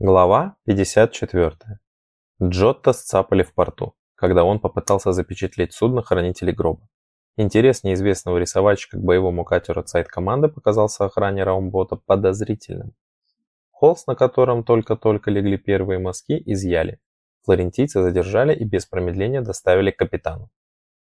Глава 54. Джотто сцапали в порту, когда он попытался запечатлеть судно хранителей гроба. Интерес неизвестного рисовальщика к боевому катеру сайт-команды показался охране Раумбота подозрительным. Холст, на котором только-только легли первые мазки, изъяли. Флорентийцы задержали и без промедления доставили к капитану.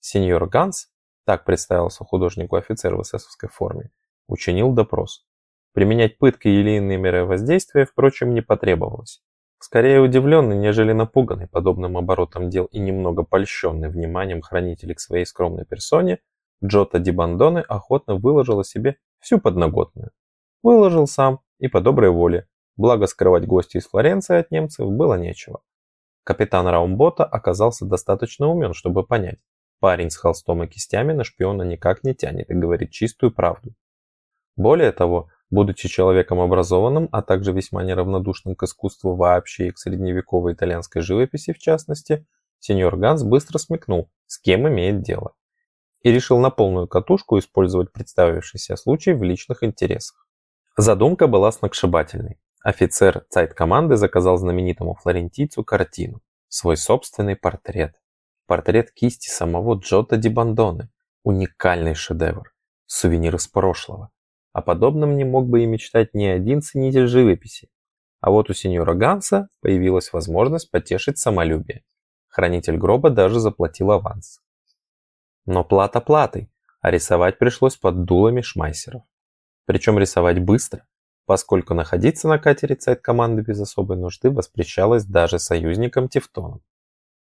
Сеньор Ганс, так представился художнику офицер в эсэсовской форме, учинил допрос. Применять пытки или иные меры воздействия, впрочем, не потребовалось. Скорее удивленный, нежели напуганный подобным оборотом дел и немного польщенный вниманием хранителей к своей скромной персоне, Джота Ди Бандоне охотно выложил о себе всю подноготную. Выложил сам и по доброй воле, благо скрывать гостей из Флоренции от немцев было нечего. Капитан Раумбота оказался достаточно умен, чтобы понять, парень с холстом и кистями на шпиона никак не тянет и говорит чистую правду. Более того, Будучи человеком образованным, а также весьма неравнодушным к искусству вообще и к средневековой итальянской живописи в частности, сеньор Ганс быстро смекнул, с кем имеет дело, и решил на полную катушку использовать представившийся случай в личных интересах. Задумка была сногсшибательной. Офицер цайт-команды заказал знаменитому флорентийцу картину, свой собственный портрет. Портрет кисти самого Джота Ди Бандоне, уникальный шедевр, сувенир из прошлого, о подобном не мог бы и мечтать ни один ценитель живописи. А вот у сеньора Ганса появилась возможность потешить самолюбие. Хранитель гроба даже заплатил аванс. Но плата платой, а рисовать пришлось под дулами шмайсеров. Причем рисовать быстро, поскольку находиться на катере цайт команды без особой нужды воспрещалось даже союзникам Тевтоном.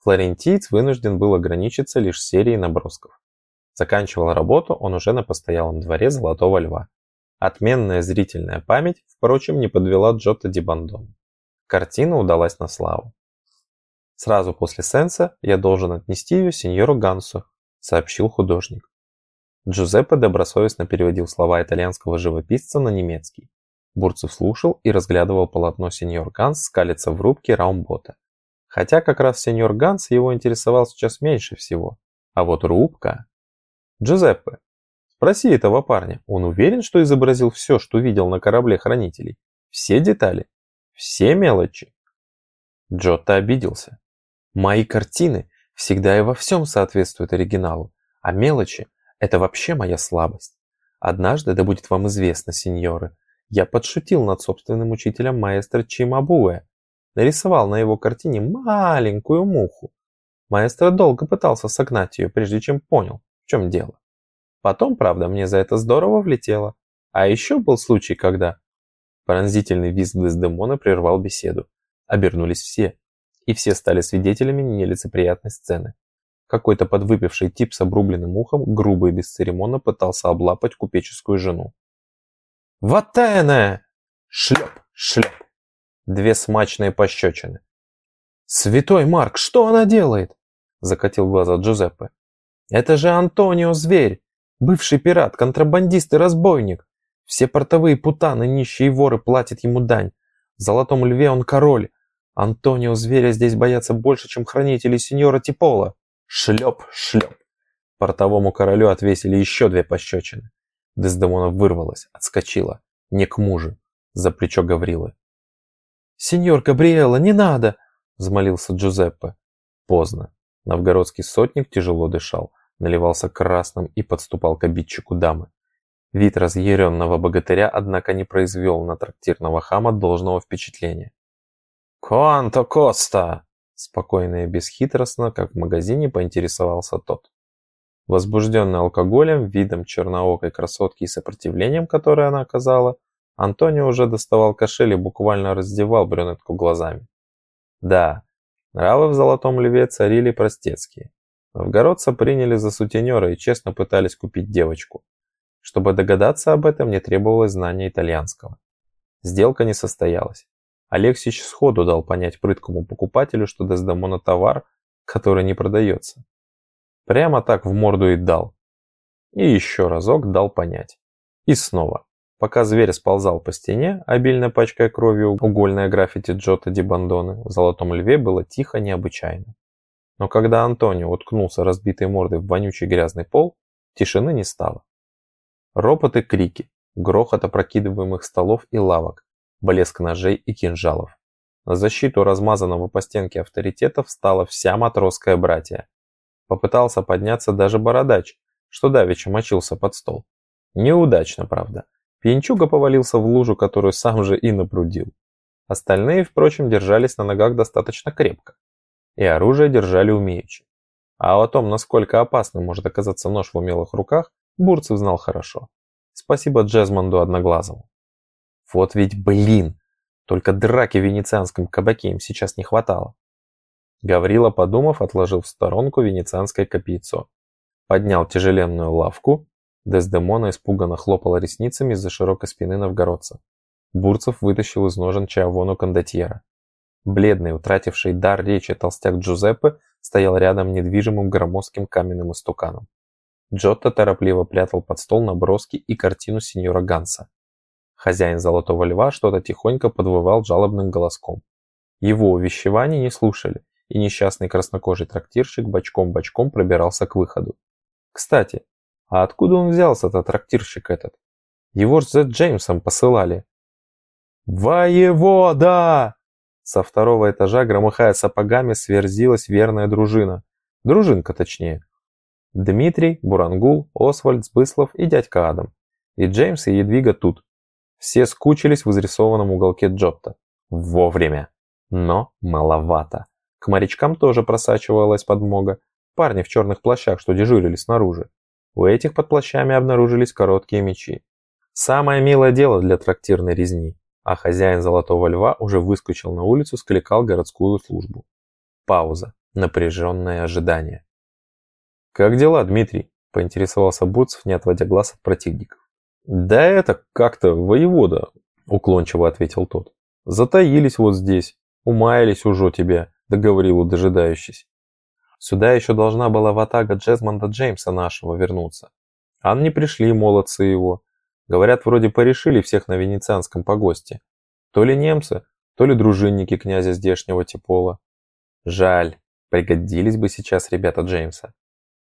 Флорентиец вынужден был ограничиться лишь серией набросков. Заканчивал работу он уже на постоялом дворе Золотого Льва. Отменная зрительная память, впрочем, не подвела Джотто Ди Бандон. Картина удалась на славу. «Сразу после сенса я должен отнести ее сеньору Гансу», — сообщил художник. Джузеппе добросовестно переводил слова итальянского живописца на немецкий. Бурцев слушал и разглядывал полотно сеньор Ганс скалится в рубке Раумбота. Хотя как раз сеньор Ганс его интересовал сейчас меньше всего. А вот рубка... «Джузеппе, Спроси этого парня, он уверен, что изобразил все, что видел на корабле хранителей? Все детали? Все мелочи? Джотто обиделся. Мои картины всегда и во всем соответствуют оригиналу, а мелочи – это вообще моя слабость. Однажды, да будет вам известно, сеньоры, я подшутил над собственным учителем маэстро Чимабуэ. Нарисовал на его картине маленькую муху. Маэстро долго пытался согнать ее, прежде чем понял, в чем дело. Потом, правда, мне за это здорово влетело. А еще был случай, когда... Пронзительный визг Дездемона прервал беседу. Обернулись все. И все стали свидетелями нелицеприятной сцены. Какой-то подвыпивший тип с обрубленным ухом грубо и бесцеремонно пытался облапать купеческую жену. «Ватене!» Шлеп, шлеп. Две смачные пощечины. «Святой Марк, что она делает?» Закатил глаза Джузеппе. «Это же Антонио Зверь! Бывший пират, контрабандист и разбойник. Все портовые путаны, нищие воры платят ему дань. В Золотом Льве он король. Антонио Зверя здесь боятся больше, чем хранители сеньора Типола. Шлеп, шлеп. Портовому королю отвесили еще две пощечины. Дездемона вырвалась, отскочила. Не к мужу. За плечо Гаврилы. «Сеньор Габриэла, не надо!» – взмолился Джузеппе. Поздно. Новгородский сотник тяжело дышал наливался красным и подступал к обидчику дамы. Вид разъяренного богатыря, однако, не произвел на трактирного хама должного впечатления. «Куанто Коста!» Спокойно и бесхитростно, как в магазине, поинтересовался тот. Возбужденный алкоголем, видом черноокой красотки и сопротивлением, которое она оказала, Антонио уже доставал кошель и буквально раздевал брюнетку глазами. Да, нравы в Золотом Льве царили простецкие. Новгородца приняли за сутенера и честно пытались купить девочку. Чтобы догадаться об этом, не требовалось знания итальянского. Сделка не состоялась. Алексич сходу дал понять прыткому покупателю, что Дездемона товар, который не продается. Прямо так в морду и дал. И еще разок дал понять. И снова. Пока зверь сползал по стене, обильно пачкая кровью угольное граффити Джота Ди Бандоны, в Золотом Льве было тихо необычайно. Но когда Антонио уткнулся разбитой мордой в вонючий грязный пол, тишины не стало. Ропот и крики, грохот опрокидываемых столов и лавок, блеск ножей и кинжалов. На защиту размазанного по стенке авторитета встала вся матросская братья. Попытался подняться даже бородач, что давеча мочился под стол. Неудачно, правда. Пьянчуга повалился в лужу, которую сам же и напрудил. Остальные, впрочем, держались на ногах достаточно крепко. И оружие держали умеючи. А о том, насколько опасным может оказаться нож в умелых руках, Бурцев знал хорошо. Спасибо Джезмонду Одноглазому. Вот ведь блин! Только драки в венецианском кабаке им сейчас не хватало. Гаврила, подумав, отложил в сторонку венецианское копьецо. Поднял тяжеленную лавку. Дездемона испуганно хлопала ресницами из-за широкой спины новгородца. Бурцев вытащил из ножен чавону кондотьера. Бледный, утративший дар речи толстяк Джузеппе стоял рядом недвижимым громоздким каменным истуканом. Джотто торопливо прятал под стол наброски и картину сеньора Ганса. Хозяин Золотого Льва что-то тихонько подвывал жалобным голоском. Его увещевания не слушали, и несчастный краснокожий трактирщик бочком-бочком пробирался к выходу. Кстати, а откуда он взялся-то, трактирщик этот? Его ж за Джеймсом посылали. «Воевода!» Со второго этажа, громыхая сапогами, сверзилась верная дружина. Дружинка, точнее. Дмитрий, Бурангул, Освальд, Сбыслов и дядька Адам. И Джеймс и Едвига тут. Все скучились в изрисованном уголке Джотта. Вовремя. Но маловато. К морячкам тоже просачивалась подмога. Парни в черных плащах, что дежурили снаружи. У этих под плащами обнаружились короткие мечи. Самое милое дело для трактирной резни а хозяин Золотого Льва уже выскочил на улицу, скликал городскую службу. Пауза. Напряженное ожидание. «Как дела, Дмитрий?» – поинтересовался Бурцев, не отводя глаз от противников. «Да это как-то воевода», – уклончиво ответил тот. «Затаились вот здесь, умаялись уже тебя», – договорил дожидающийся. «Сюда еще должна была ватага Джезмонда Джеймса нашего вернуться. А не пришли молодцы его, Говорят, вроде порешили всех на венецианском погосте. То ли немцы, то ли дружинники князя здешнего Типола. Жаль, пригодились бы сейчас ребята Джеймса.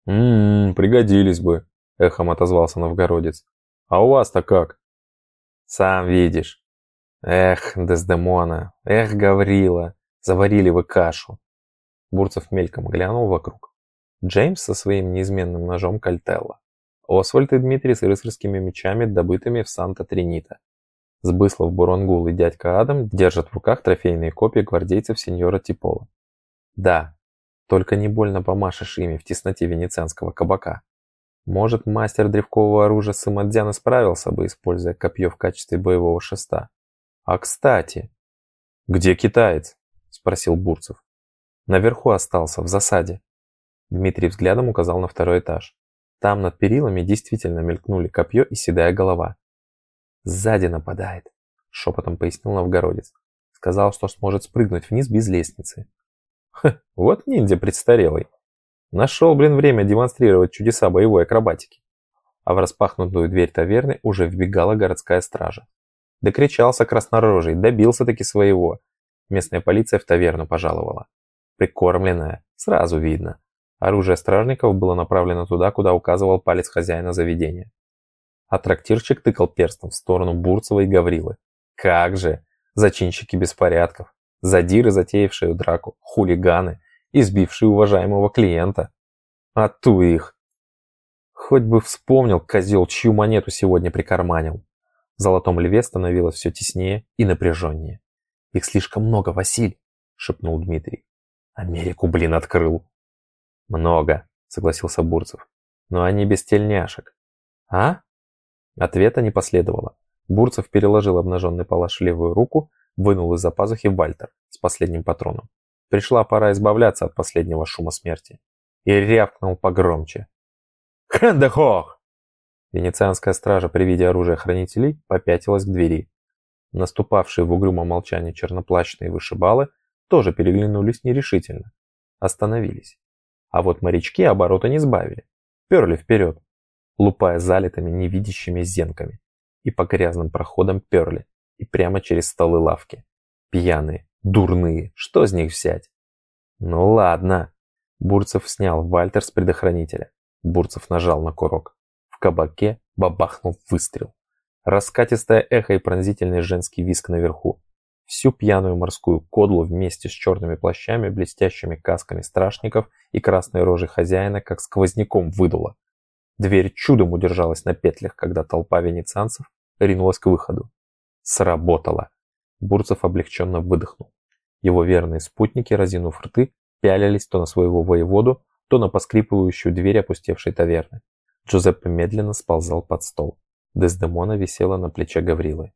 «Ммм, пригодились бы», — эхом отозвался новгородец. «А у вас-то как?» «Сам видишь». «Эх, Дездемона, эх, Гаврила, заварили вы кашу». Бурцев мельком глянул вокруг. Джеймс со своим неизменным ножом Кальтелла. Освальд и Дмитрий с рыцарскими мечами, добытыми в Санта-Тринита. Сбыслов, Бурангул и дядька Адам держат в руках трофейные копии гвардейцев сеньора Типола. Да, только не больно помашешь ими в тесноте венецианского кабака. Может, мастер древкового оружия Самадзяна справился бы, используя копье в качестве боевого шеста. А кстати... «Где китаец?» – спросил Бурцев. «Наверху остался, в засаде». Дмитрий взглядом указал на второй этаж. Там над перилами действительно мелькнули копье и седая голова. «Сзади нападает», — шепотом пояснил новгородец. Сказал, что сможет спрыгнуть вниз без лестницы. Ха, вот ниндзя престарелый. Нашел, блин, время демонстрировать чудеса боевой акробатики. А в распахнутую дверь таверны уже вбегала городская стража. Докричался краснорожий, добился таки своего. Местная полиция в таверну пожаловала. Прикормленная, сразу видно. Оружие стражников было направлено туда, куда указывал палец хозяина заведения. А трактирщик тыкал перстом в сторону Бурцева и Гаврилы. Как же! Зачинщики беспорядков, задиры, затеявшие драку, хулиганы, избившие уважаемого клиента. А ту их! Хоть бы вспомнил, козел, чью монету сегодня прикарманил. В золотом льве становилось все теснее и напряженнее. «Их слишком много, Василь!» — шепнул Дмитрий. «Америку, блин, открыл!» «Много», — согласился Бурцев. «Но они без тельняшек». «А?» Ответа не последовало. Бурцев переложил обнаженный палаш в левую руку, вынул из-за пазухи Вальтер с последним патроном. Пришла пора избавляться от последнего шума смерти. И рявкнул погромче. «Хэндехох!» Венецианская стража при виде оружия хранителей попятилась к двери. Наступавшие в угрюмом молчании черноплащные вышибалы тоже переглянулись нерешительно. Остановились. А вот морячки оборота не сбавили. Перли вперед, лупая залитыми невидящими зенками. И по грязным проходам перли. И прямо через столы лавки. Пьяные, дурные, что с них взять? Ну ладно. Бурцев снял Вальтер с предохранителя. Бурцев нажал на курок. В кабаке бабахнул выстрел. Раскатистое эхо и пронзительный женский виск наверху. Всю пьяную морскую кодлу вместе с черными плащами, блестящими касками страшников и красной рожей хозяина как сквозняком выдуло. Дверь чудом удержалась на петлях, когда толпа венецианцев ринулась к выходу. Сработало. Бурцев облегченно выдохнул. Его верные спутники, разинув рты, пялились то на своего воеводу, то на поскрипывающую дверь опустевшей таверны. Джузеппе медленно сползал под стол. Дездемона висела на плече Гаврилы.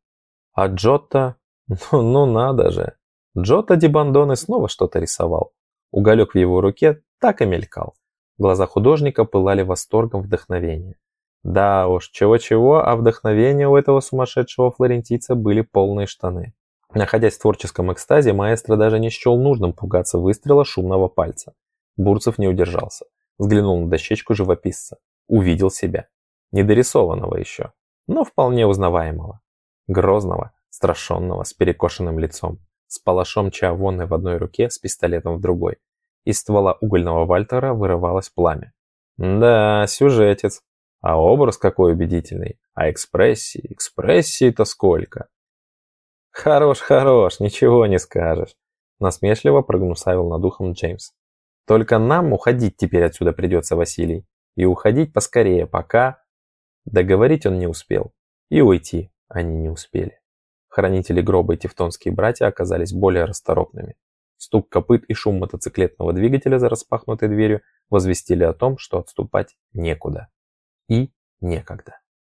А Джотто... Ну, ну надо же! Джотто Дибандоне снова что-то рисовал. Уголек в его руке так и мелькал. Глаза художника пылали восторгом вдохновения. Да уж, чего-чего, а вдохновения у этого сумасшедшего флорентийца были полные штаны. Находясь в творческом экстазе, маэстро даже не счел нужным пугаться выстрела шумного пальца. Бурцев не удержался. Взглянул на дощечку живописца. Увидел себя. Недорисованного еще, но вполне узнаваемого. Грозного, страшенного, с перекошенным лицом, с палашом чавонны в одной руке, с пистолетом в другой. Из ствола угольного вальтера вырывалось пламя. Да, сюжетец. А образ какой убедительный. А экспрессии, экспрессии-то сколько. Хорош, хорош, ничего не скажешь. Насмешливо прогнусавил над ухом Джеймс. Только нам уходить теперь отсюда придется, Василий. И уходить поскорее, пока... Договорить он не успел. И уйти они не успели. Хранители гроба и тевтонские братья оказались более расторопными. Стук копыт и шум мотоциклетного двигателя за распахнутой дверью возвестили о том, что отступать некуда. И некогда.